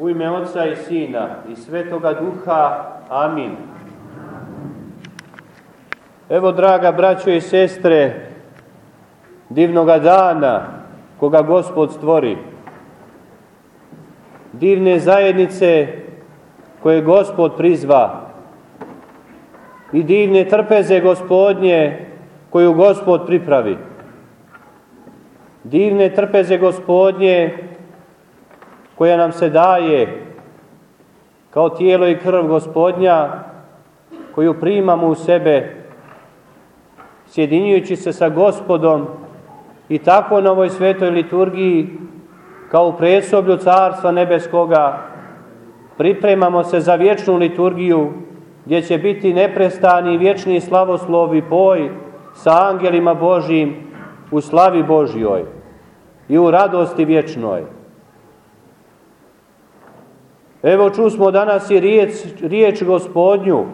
U ime Otca i Sina i Svetoga Duha. Amin. Evo, draga braćo i sestre, divnoga dana koga Gospod stvori. Divne zajednice koje Gospod prizva i divne trpeze gospodnje koju Gospod pripravi. Divne trpeze gospodnje koja nam se daje kao tijelo i krv gospodnja koju primamo u sebe sjedinjujući se sa gospodom i tako na ovoj svetoj liturgiji kao u predsoblju Carstva Nebeskoga pripremamo se za vječnu liturgiju gdje će biti neprestani vječni slavoslov i poj sa angelima Božijim u slavi Božjoj i u radosti vječnoj. Evo čusmo danas i riječ, riječ gospodnju,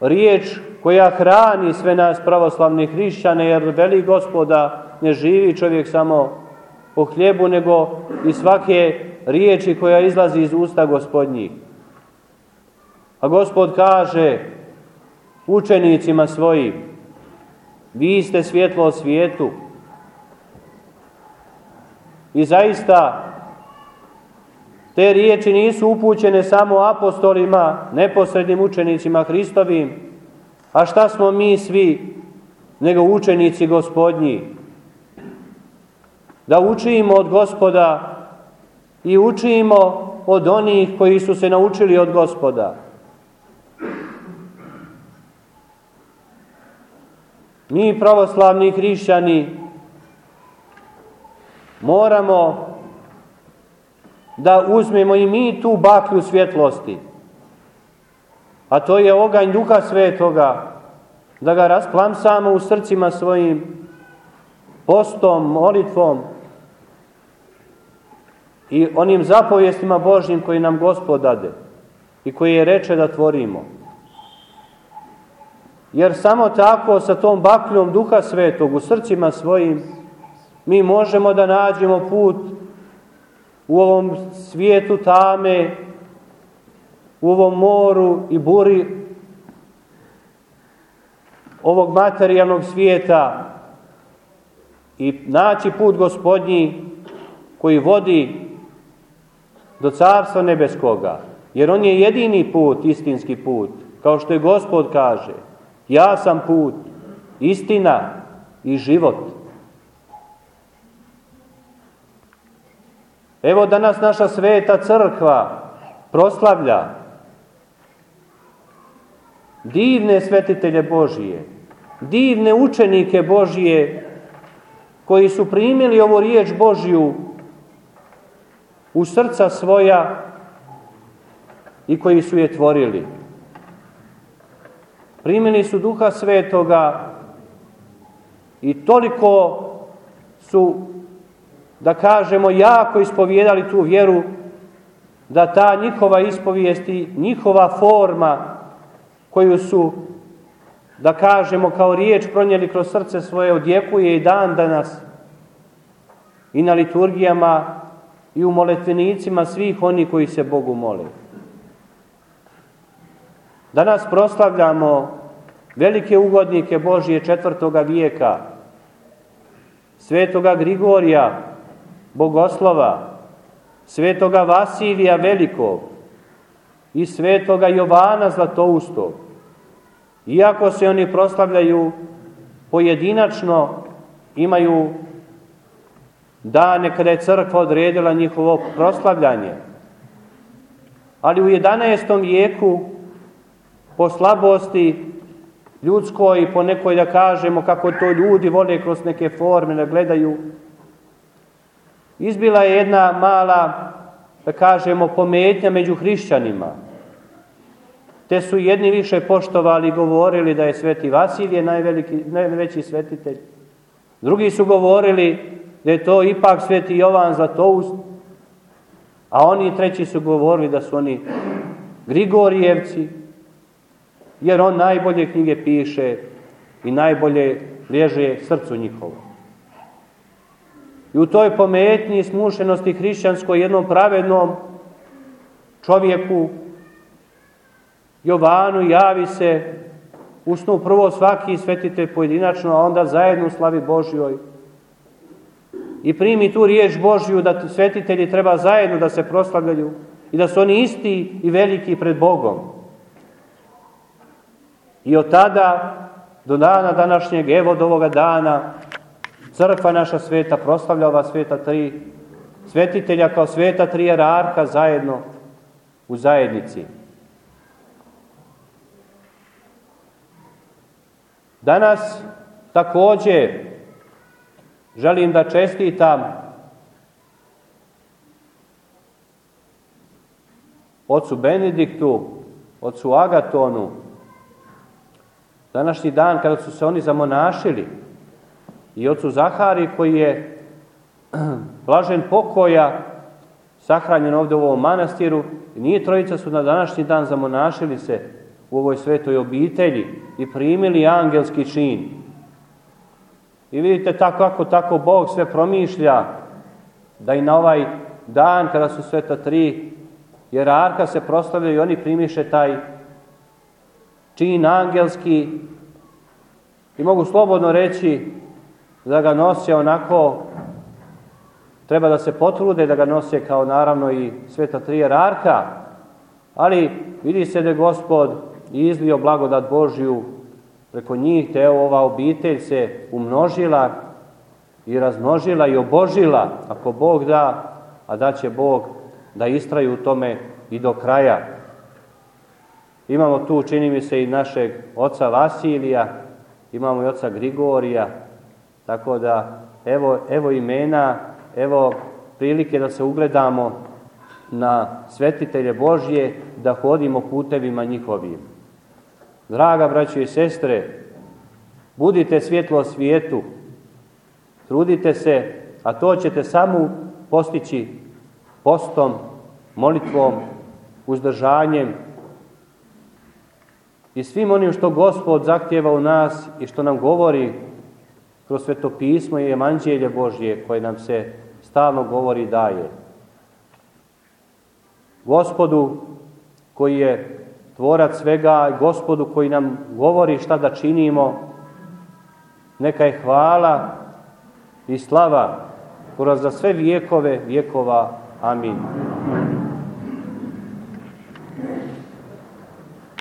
riječ koja hrani sve nas pravoslavnih hrišćane, jer veli gospoda ne živi čovjek samo po hljebu, nego i svake riječi koja izlazi iz usta gospodnjih. A gospod kaže učenicima svojim, vi ste svjetlo svijetu. I zaista te riječi nisu upućene samo apostolima, neposrednim učenicima Hristovim, a šta smo mi svi, nego učenici gospodnji. Da učimo od gospoda i učimo od onih koji su se naučili od gospoda. Mi pravoslavni hrišćani moramo da uzmemo i mi tu baklju svjetlosti. A to je oganj Duha Svetoga, da ga rasplamsamo u srcima svojim postom, molitvom i onim zapovjestima Božjim koji nam Gospod dade i koji je reče da tvorimo. Jer samo tako sa tom bakljom Duha Svetog u srcima svojim mi možemo da nađemo put u ovom svijetu tame, u ovom moru i buri ovog materijalnog svijeta i naći put gospodnji koji vodi do carstva nebeskoga. Jer on je jedini put, istinski put. Kao što je gospod kaže, ja sam put, istina i život. Evo danas naša sveta crkva proslavlja divne svetitelje Božije, divne učenike Božije koji su primili ovu riječ Božju u srca svoja i koji su je tvorili. Primili su duha svetoga i toliko su da kažemo, jako ispovijedali tu vjeru, da ta njihova ispovijest i njihova forma koju su, da kažemo, kao riječ pronijeli kroz srce svoje, odjekuje i dan danas i na liturgijama i u moletvenicima svih oni koji se Bogu mole. Danas proslavljamo velike ugodnike Božije četvrtoga vijeka, svetoga Grigorija, bogoslova, svetoga Vasilija Velikog i svetoga Jovana Zlatoustog. Iako se oni proslavljaju pojedinačno, imaju dane kada je crkva odredila njihovo proslavljanje. Ali u 11. vijeku po slabosti ljudskoj po nekoj da kažemo kako to ljudi vole kroz neke forme da gledaju Izbila je jedna mala, da kažemo, pometnja među hrišćanima. Te su jedni više poštovali i govorili da je sveti Vasilije najveliki, najveći svetitelj. Drugi su govorili da je to ipak sveti Jovan Zlatoust, a oni treći su govorili da su oni Grigorijevci, jer on najbolje knjige piše i najbolje liježe srcu njihovo. I u toj pometnji smušenosti hrišćanskoj jednom pravednom čovjeku Jovanu javi se usnu prvo svaki svetitelj pojedinačno, a onda zajedno u slavi Božjoj. I primi tu riječ Božju da svetitelji treba zajedno da se proslavljaju i da su oni isti i veliki pred Bogom. I od tada do dana današnjeg, evo do ovoga dana, crkva naša sveta proslavlja ova sveta tri svetitelja kao sveta tri jerarka zajedno u zajednici. Danas takođe želim da čestitam ocu Benediktu, ocu Agatonu, današnji dan kada su se oni zamonašili i ocu Zahari koji je blažen pokoja sahranjen ovde u ovom manastiru i nije trojica su na današnji dan zamonašili se u ovoj svetoj obitelji i primili angelski čin. I vidite tako kako tako Bog sve promišlja da i na ovaj dan kada su sveta tri jerarka se proslavljaju i oni primiše taj čin angelski i mogu slobodno reći da ga nose onako treba da se potrude da ga nose kao naravno i sveta tri jerarka ali vidi se da je gospod izlio blagodat Božju preko njih, te evo ova obitelj se umnožila i razmnožila i obožila, ako Bog da, a da će Bog da istraju u tome i do kraja. Imamo tu, čini mi se, i našeg oca Vasilija, imamo i oca Grigorija, tako da evo, evo imena, evo prilike da se ugledamo na svetitelje Božje, da hodimo putevima njihovim. Draga braćo i sestre, budite svjetlo svijetu, trudite se, a to ćete samo postići postom, molitvom, uzdržanjem i svim onim što Gospod zahtjeva u nas i što nam govori kroz svetopismo i evanđelje Božje koje nam se stalno govori i daje. Gospodu koji je tvorac svega, gospodu koji nam govori šta da činimo, neka je hvala i slava kroz za sve vijekove vijekova. Amin.